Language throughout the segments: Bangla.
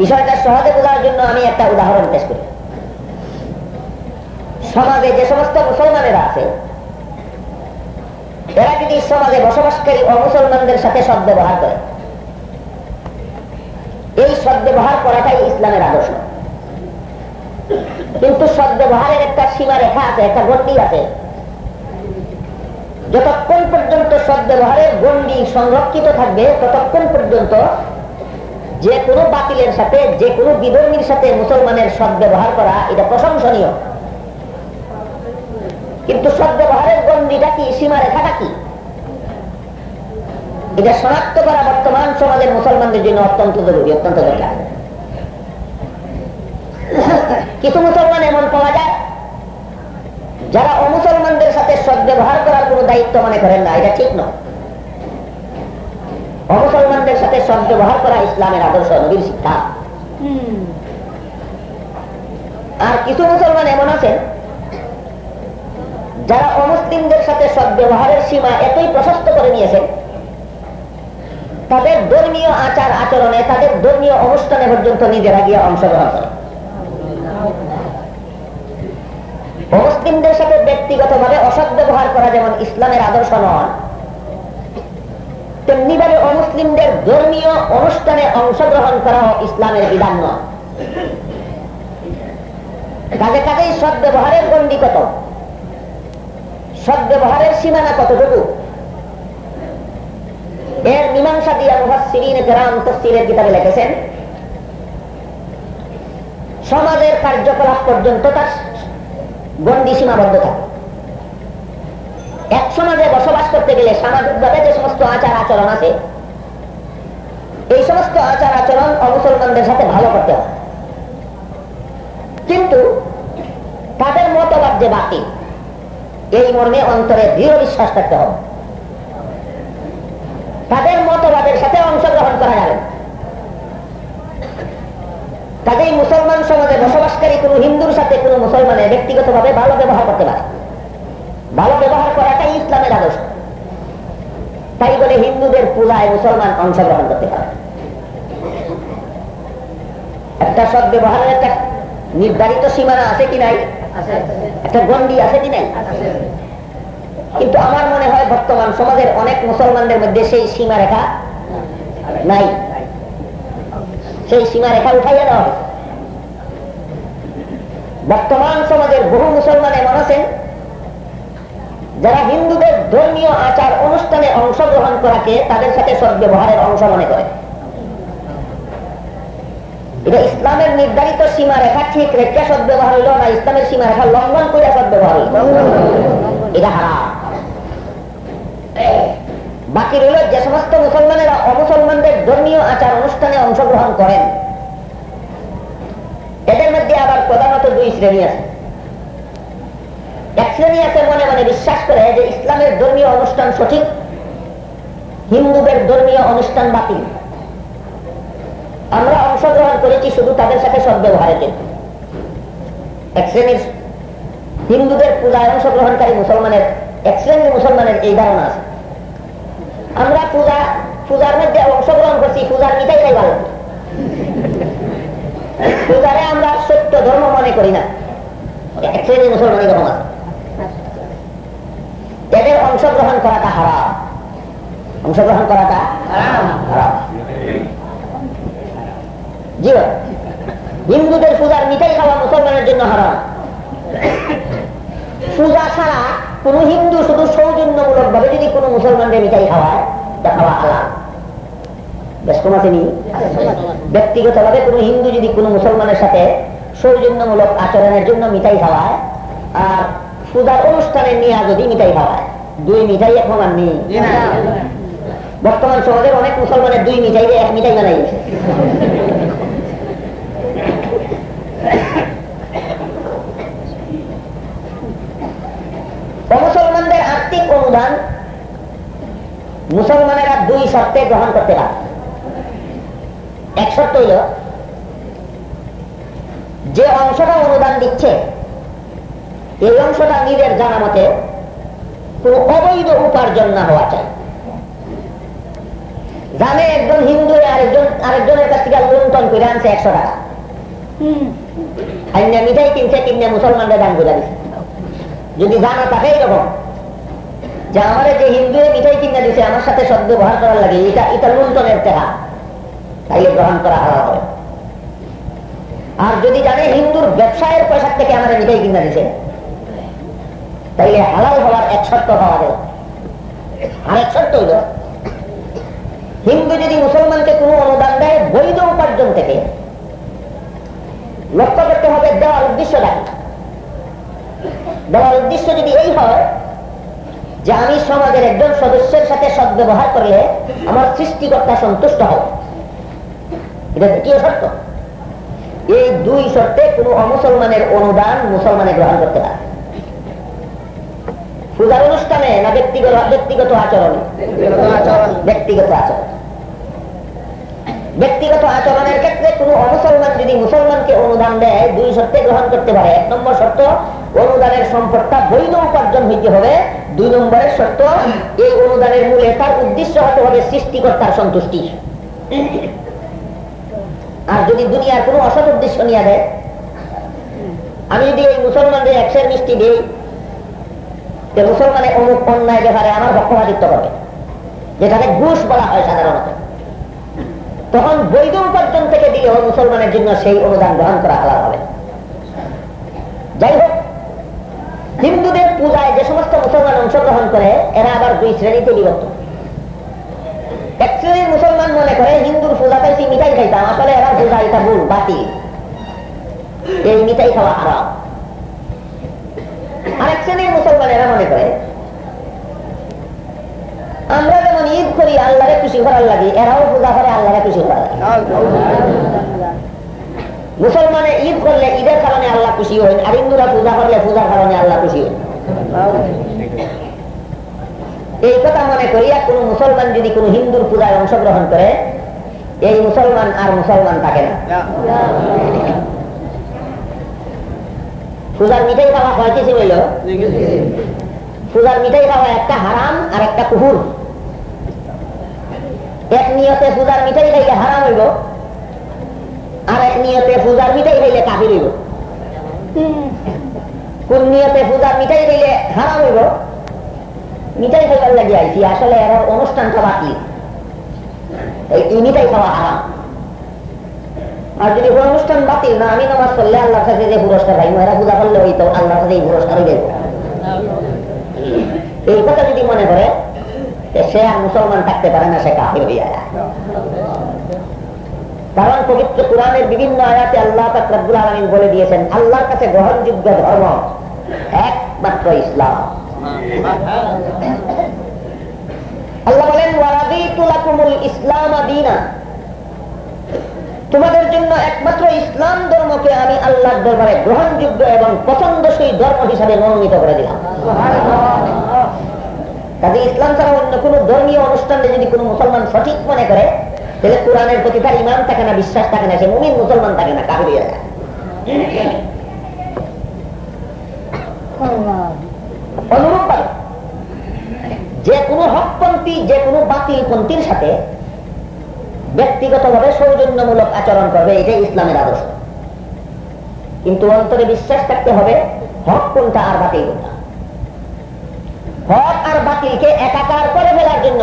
বিষয়টা সহজে বোঝার জন্য আমি একটা উদাহরণ পেশ করি। সমাজে যে সমস্ত মুসলমানেরা আছে, এরা যদি সমাজে বসবাসকারী অমুসলমানদের সাথে সদ্ব্যবহার করে, এই সদ্ব্যবহার করাটাই ইসলামের আদর্শ। কিন্তু সদ্ব্যবহারের একটা সীমা রেখা আছে, একটা গন্ডি আছে। যতক্ষণ পর্যন্ত সদ্ব্যবহারের গন্ডি সংরক্ষিত থাকবে, ততক্ষণ পর্যন্ত যে কোনো বাতিলের সাথে যে কোনো বিধর্মীর সাথে মুসলমানের সদ্ব্যবহার করা, এটা প্রশংসনীয়। কিন্তু সদ্ব্যবহারের গন্ডিটা কি সীমা রেখাটা কি? এটা শনাক্ত করা বর্তমান সমাজের মুসলমানদের জন্য অত্যন্ত জরুরি, অত্যন্ত দরকার। কিছু মুসলমান এমন পাওয়া যায়, যারা অমুসলমানদের সাথে সদ সদ্ব্যবহার করার কোন দায়িত্ব মনে করেন না, এটা ঠিক নয়। অমুসলমানদের সাথে সদ্ব্যবহার করা ইসলামের আদর্শ নবীর শিক্ষা আর কিছু মুসলমান এমন আছেন যারা অমুসলিমদের সাথে সদ্ব্যবহারের সীমা এতই প্রশস্ত করে নিয়েছেন তাদের ধর্মীয় আচার আচরণে তাদের ধর্মীয় অনুষ্ঠানে পর্যন্ত নিজেরা গিয়ে অংশগ্রহণ করে অমুসলিমদের সাথে ব্যক্তিগতভাবে অসৎ ব্যবহার করা যেমন ইসলামের আদর্শ নয় তেমনি ভাবে অমুসলিমদের ধর্মীয় অনুষ্ঠানে অংশগ্রহণ করাও ইসলামের বিধান নয়। কাজে কাজেই সদ্ব্যবহারের গণ্ডি কত? সদ্ব্যবহারের সীমানা কতটুকু? এর মীমাংসা দিয়া মুহাসিরিন কেরাম তফসিলের কিতাবে লিখেছেন, সমাজের কার্যকলাপ পর্যন্ত তার গন্ডি সীমাবদ্ধ থাকে। এক সমাজে বসবাস করতে গেলে সামাজিকভাবে যে সমস্ত আচার আচরণ আছে, এই সমস্ত আচার আচরণ অমুসলমানদের সাথে ভালো করতে হয়। কিন্তু তাদের মতবাদ যে বাতিল এই মর্মে অন্তরে দৃঢ় বিশ্বাস থাকতে হবে। তাদের মতবাদের সাথে অংশগ্রহণ করা যাবে কাজেই মুসলমান সমাজে বসবাসকারী কোন হিন্দুর সাথে কোন মুসলমানের ব্যক্তিগতভাবে ভালো ব্যবহার করতে পারে। ভালো ব্যবহার ইসলামের আদর্শ। তাই বলে হিন্দুদের পূজায় মুসলমান অংশগ্রহণ করতে পারে একটা সৎ ব্যবহারের একটা নির্ধারিত সীমানা আছে কি নাই? একটা গন্ডি আছে কি নাই? কিন্তু আমার মনে হয় বর্তমান সমাজের অনেক মুসলমানদের মধ্যে সেই সীমা রেখা নাই। সেই সীমা রেখা উঠাইয়া দেওয়া হবে বর্তমান সমাজের বহু মুসলমান এমন আছেন যারা হিন্দুদের ধর্মীয় আচার অনুষ্ঠানে অংশগ্রহণ করাকে তাদের সাথে সদ্ব্যবহারের অংশ মনে করে। এটা ইসলামের নির্ধারিত সীমা রেখা ঠিক রেখা সদ্ব্যবহার হইল না ইসলামের সীমা রেখা লঙ্ঘন করে সদ্ব্যবহার হইল? এটা হারাম। বাকি রইল যে সমস্ত মুসলমানেরা অমুসলমানদের ধর্মীয় আচার অনুষ্ঠানে অংশগ্রহণ করেন, এদের মধ্যে আবার প্রধানত দুই শ্রেণি আছে। আছে মনে মনে বিশ্বাস করে যে ইসলামের ধর্মীয় অনুষ্ঠান সঠিক, হিন্দুদের ধর্মীয় অনুষ্ঠান বাতিল। আমরা অংশগ্রহণ করেছি শুধু তাদের সাথে সদ্ব্যবহারের জন্য এক শ্রেণির হিন্দুদের পূজায় অংশগ্রহণকারী মুসলমানের, এক শ্রেণির মুসলমানের এই ধারণা আছে। আমরা পূজা, পূজার মধ্যে অংশগ্রহণ করছি, পূজার মিটাই খাই ভালো পূজারে আমরা সত্য ধর্ম মনে করি না। এক শ্রেণির মুসলমান এরকম আছে। এদের অংশগ্রহণ করাটা হারাম। অংশগ্রহণ করাটা হারাম। জি হিন্দুদের পূজার মিঠাই খাওয়া মুসলমানের জন্য হারাম। পূজা ছাড়া কোন হিন্দু শুধু সৌজন্যমূলক ভাবে যদি কোন মুসলমানদের মিঠাই খাওয়ায় তা খাওয়া আলাম বেশ কম আছে ব্যক্তিগত ভাবে কোন হিন্দু যদি কোন মুসলমানের সাথে সৌজন্যমূলক আচরণের জন্য মিঠাই খাওয়ায়, আর পূজার অনুষ্ঠানে নিয়ে যদি মিঠাই খাওয়ায়। দুই মিঠাই এক সমান নেই। বর্তমান সমাজের অনেক মুসলমানের দুই মিঠাই এক মিঠাই বানাই। মুসলমানদের আর্থিক অনুদান মুসলমানেরা দুই শর্তে গ্রহণ করতে পারে। এক শর্ত হইল যে অংশটা অনুদান দিচ্ছে এই অংশটা নিজের জানা মতে কোন অবৈধ উপার্জন না হওয়া চাই। জানে একজন হিন্দু আরেকজন আরেকজনের কাছ থেকে লুণ্ঠন করে আনছে একশো টাকা। আইনা মিঠাই কিনছে কিনে মুসলমানরা দান করে দিচ্ছে যদি জানা থাকে এইরকম যে আমার যে হিন্দু মিঠাই কিনে দিছে আমার সাথে সদ ব্যবহার করার লাগে এটা এটা লুণ্ঠনের টেহা তাইলে গ্রহণ করা হবে আর যদি জানে হিন্দুর ব্যবসায়ের পয়সার থেকে আমার মিঠাই কিনে দিছে তাইলে হালাল হওয়ার এক শর্ত হওয়া যায় আর এক শর্ত হইল, হিন্দু যদি মুসলমানকে কোনো অনুদান দেয়, বৈধ উপার্জন থেকে, লক্ষ্য করতে হবে দেওয়ার উদ্দেশ্য দেয় দেওয়ার উদ্দেশ্য যদি এই হয় যে আমি সমাজের একজন সদস্যের সাথে সদ্ব্যবহার করলে আমার সৃষ্টিকর্তা সন্তুষ্ট হবে এটা দ্বিতীয় শর্ত। এই দুই শর্তে কোন অমুসলমানের অনুদান মুসলমানে গ্রহণ করতে পারে। পূজার অনুষ্ঠানে না ব্যক্তিগত ব্যক্তিগত আচরণে? ব্যক্তিগত আচরণ। ব্যক্তিগত আচরণের ক্ষেত্রে কোন অমুসলমান যদি মুসলমানকে অনুদান দেয় দুই শর্তে গ্রহণ করতে পারে। এক নম্বর শর্ত অনুদানের সম্পদটা বৈধ উপার্জন হইতে হবে। দুই নম্বরের শর্ত এই অনুদানের মূলে তার উদ্দেশ্য হতে হবে সৃষ্টিকর্তার সন্তুষ্টি। আর যদি দুনিয়ার কোনো অসৎ উদ্দেশ্য নিয়ে দেয় আমি যদি এই মুসলমানদের একশের মিষ্টি দিই যে মুসলমানের অমুক অন্যায় ব্যাপারে আমার পক্ষপাতিত্ব করবে যেটাকে ঘুষ বলা হয় সাধারণত। তখন বৈধ উপার্জন থেকে দিলেও মুসলমানের জন্য সেই অনুদান গ্রহণ করা আলাদা হবে। যাই হোক, হিন্দুদের পূজায় যে সমস্ত মুসলমান অংশগ্রহণ করে, এরা আবার দুই শ্রেণীতে বিভক্ত এক শ্রেণির মুসলমান মনে করে, হিন্দুর পূজা পাইছি, মিঠাই খাইতাম। আসলে এরা পূজা এটা ভুল, বাতিল। এই মিঠাই খাওয়া হারাম। আরেক শ্রেণির মুসলমান এরা মনে করে। আমরা যেমন ঈদ করি, আল্লাহরে খুশি করার লাগে, এরাও পূজা করে, আল্লাহরে খুশি করার মুসলমানে ঈদ করলে ঈদের কারণে আল্লাহ খুশি হন আর হিন্দুরা পূজা করলে পূজার কারণে আল্লাহ খুশি হন এই কথা মনে করিয়া কোন মুসলমান যদি কোন হিন্দুর পূজায় অংশগ্রহণ করে, এই মুসলমান আর মুসলমান থাকে না। পূজার মিঠাই খাওয়া হয় পূজার মিঠাই খাওয়া একটা হারাম আর একটা কুহুর এক নিয়তে পূজার মিঠাই খাইলে হারাম হইব, আর এক নিয়তে পূজার মিঠাই খাইলে কাফির হইব। কোন নিয়তে পূজার মিঠাই খাইলে হারাম হইব? মিঠাই খাইবার লাগে আসলে এর অনুষ্ঠানটা বাকি। এই মিঠাই খাওয়া হারাম। আর যদি কোন অনুষ্ঠান বাতিল না, আমি নামাজ করলে আল্লাহর কাছে যে পুরস্কার পাই এরা পূজা করলে হইতো, আল্লাহর কাছে এই পুরস্কার দেব। এই কথা যদি মনে করে সে আর মুসলমান থাকতে পারে না, সে কাফির হইয়া কারণ পবিত্র কোরআনের বিভিন্ন আয়াতে আল্লাহ তাকরাবুল আলমিন বলে দিয়েছেন, আল্লাহর কাছে গ্রহণযোগ্য ধর্ম একমাত্র ইসলাম। আল্লাহ বলেন ইসলাম আদিনা তোমাদের জন্য একমাত্র ইসলাম ধর্মকে আমি আল্লাহর দরবারে গ্রহণযোগ্য এবং পছন্দসই ধর্ম হিসাবে মনোনীত করে দিলাম। কাজে ইসলাম ছাড়া অন্য কোন ধর্মীয় অনুষ্ঠানে যদি কোনো মুসলমান সঠিক মনে করে, তাহলে কোরআনের প্রতি তার ইমান থাকে না, বিশ্বাস থাকে না, সে মুমিন মুসলমান থাকে না কাবির অনুরূপ যে কোনো হকপন্থী, যে কোনো বাতিল পন্থীর সাথে ব্যক্তিগতভাবে সৌজন্যমূলক আচরণ করবে, এটাই ইসলামের আদর্শ। কিন্তু অন্তরে বিশ্বাস থাকতে হবে, হক কোনটা আর বাতিল কোনটা। হক আর বাতিলকে একাকার করে ফেলার জন্য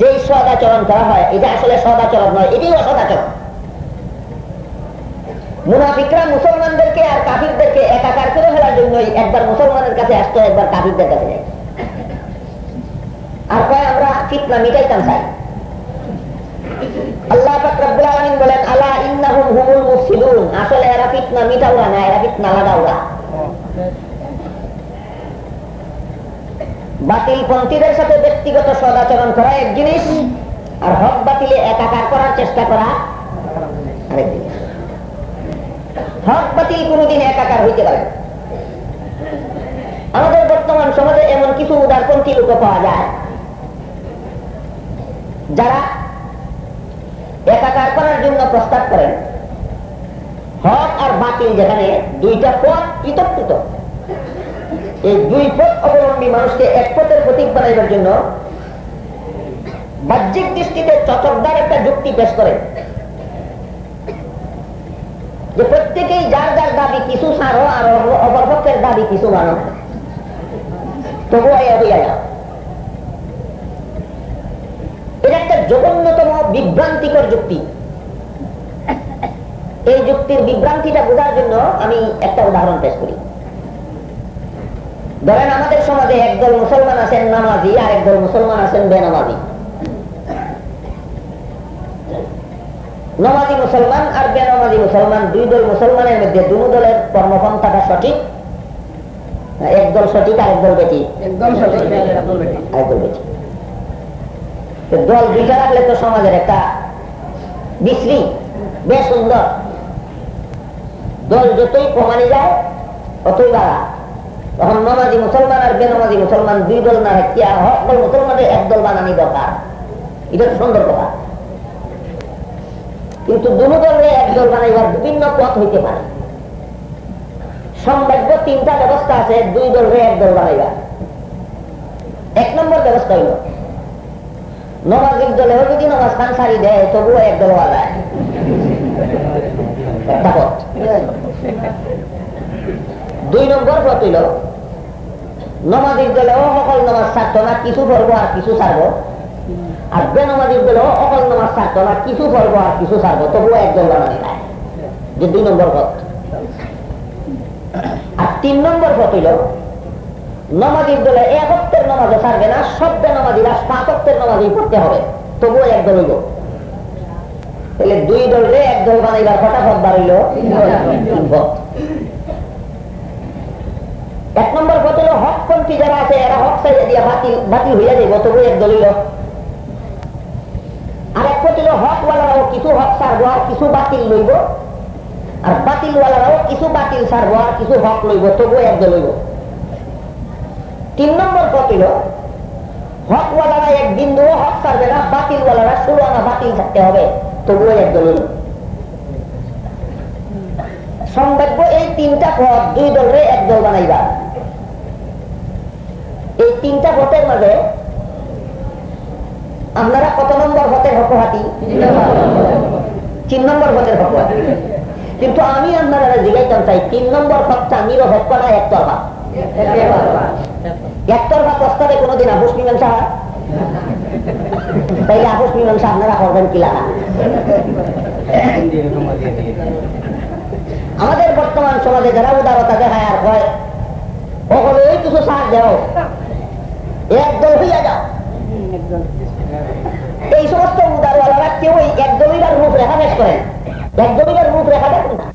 যেই সদাচরণ করা হয়, এটা আসলে সদাচরণ নয় এটাই অসদাচরণ মুনাফিকরা মুসলমানদেরকে আর কাফিরদেরকে একাকার করে ফেলার জন্যই একবার মুসলমানের কাছে আসতো, একবার কাফিরদের কাছে যায় আর কয় আমরা, ফিতনা মিটাইতাম চাই আল্লাহ বলেন আল্লাহ ইন্নাহুম হুমুল মুফসিদুন? আসলে এরা ফিতনা না, এরা ফিতনা বাতিল পন্থীদের সাথে ব্যক্তিগত সদাচরণ করা এক জিনিস, আর হক বাতিলে একাকার করার চেষ্টা করা আরেক জিনিস। হক বাতিল কোনদিন একাকার হইতে পারে আমাদের বর্তমান সমাজে এমন কিছু উদারপন্থী লোক পাওয়া যায়, যারা একাকার করার জন্য প্রস্তাব করেন। হক আর বাতিল যেখানে দুইটা পথ পৃথক এই দুই পথ অবলম্বী মানুষকে এক পথের প্রতীক বানাইবার জন্য বাহ্যিক দৃষ্টিতে চটকদার একটা যুক্তি পেশ করে। যে প্রত্যেকেই যার যার দাবি কিছু ছাড়ো আর অপরপক্ষের দাবি কিছু মানো, তবুও হইয়া যাও এটা একটা জঘন্যতম বিভ্রান্তিকর যুক্তি। এই যুক্তির বিভ্রান্তিটা বোঝার জন্য আমি একটা উদাহরণ পেশ করি। ধরেন আমাদের সমাজে একদল মুসলমান আছেন নামাজি আর একদল মুসলমান আছেন বেনামাজি। নমাজি মুসলমান আর বেনামাজি মুসলমান দুই দল মুসলমানের মধ্যে দুই দলের কর্মক্ষমতাটা সঠিক? একদল সঠিক আর একদল বেটি একদম সঠিক বেঠিক। আরেকদল বেটি দল দুইটা রাখলে তো সমাজের একটা বিশ্রী, বেশ সুন্দর। দল যতই কমানি যায় ততই বাড়া। তখন নমাজি মুসলমান আর বেনমাজি মুসলমান দুই দল না রাখিয়া সকল মুসলমানের একদল বানানি দরকার। এটা সুন্দর কথা। কিন্তু দুনো দলে একদল বানাইবার বিভিন্ন পথ হইতে পারে। সম্ভাব্য তিনটা ব্যবস্থা আছে, দুই দলরে একদল বানাইবার। এক নম্বর ব্যবস্থা হইল নমাজিক দলেও যদি নমাজ খান সারি দেয়, তবুও একদল হওয়া যায় দুই নম্বর পথ হইল, নমাজির দলেও সকল নমাজ ছাড়ত না, কিছু পর্ব আর কিছু ছাড়বো। আর বেনমাজির দলেও সকল নমাজ ছাড়ত না, কিছু পর্ব আর কিছু ছাড়বো, তবুও একদল বানানি যায়। যে দুই নম্বর পথ। আর তিন নম্বর পথ হইল নমাজির দলে একত্রের নমাজও ছাড়বে না সব বেনমাজিরা পাঁচত্বের নমাজই পড়তে হবে। তবুও একদল হইল। তাহলে দুই দলে একদল বানাইবার কটা পথ বাড়িল এক নম্বর পথ হলো হকপন্থী যারা আছে, এরা হক সাইডে দিয়ে বাতিল বাতিল হইয়া যাইব তবু এক দলিল আর এক হলো হকওয়ালারাও কিছু হক সারবো আর কিছু বাতিল লইব। আর বাতিলওয়ালারাও কিছু বাতিল সারবো আর কিছু হক লইব তবু এক দল তিন নম্বর পথ হলো হকওয়ালারা এক বিন্দুও হক সারবে না, বাতিলওয়ালারা ষোলো আনা বাতিল থাকতে হবে। তবুও এক দল লইব সম্ভাব্য এই তিনটা পথ দুই দলরে এক দল বানাইবা। এই তিনটা পথের মাঝে আপনারা কত নম্বর পথের হকহাতি তিন নম্বর পথের হকহাতি কিন্তু আমি আপনারা জিজ্ঞাসা চাই তিন নম্বর পথটা নিরপেক্ষ না, একতরফা। একতরফা প্রস্তাবে কোনোদিন আপোষ মীমাংসা হয়? তাইলে আপোষ মীমাংসা আপনারা করবেন কি লাগা আমাদের বর্তমান সমাজে যারা উদারতা দেখায় আর হয় ওখানে ওই কিছু সার দেও। একদল হইয়া যাও। এই সমস্ত উদারওয়ালারা কেউ একদমিকার রূপ রেখা পেশ করেন একদমিকার রূপ রেখা দেখুন না।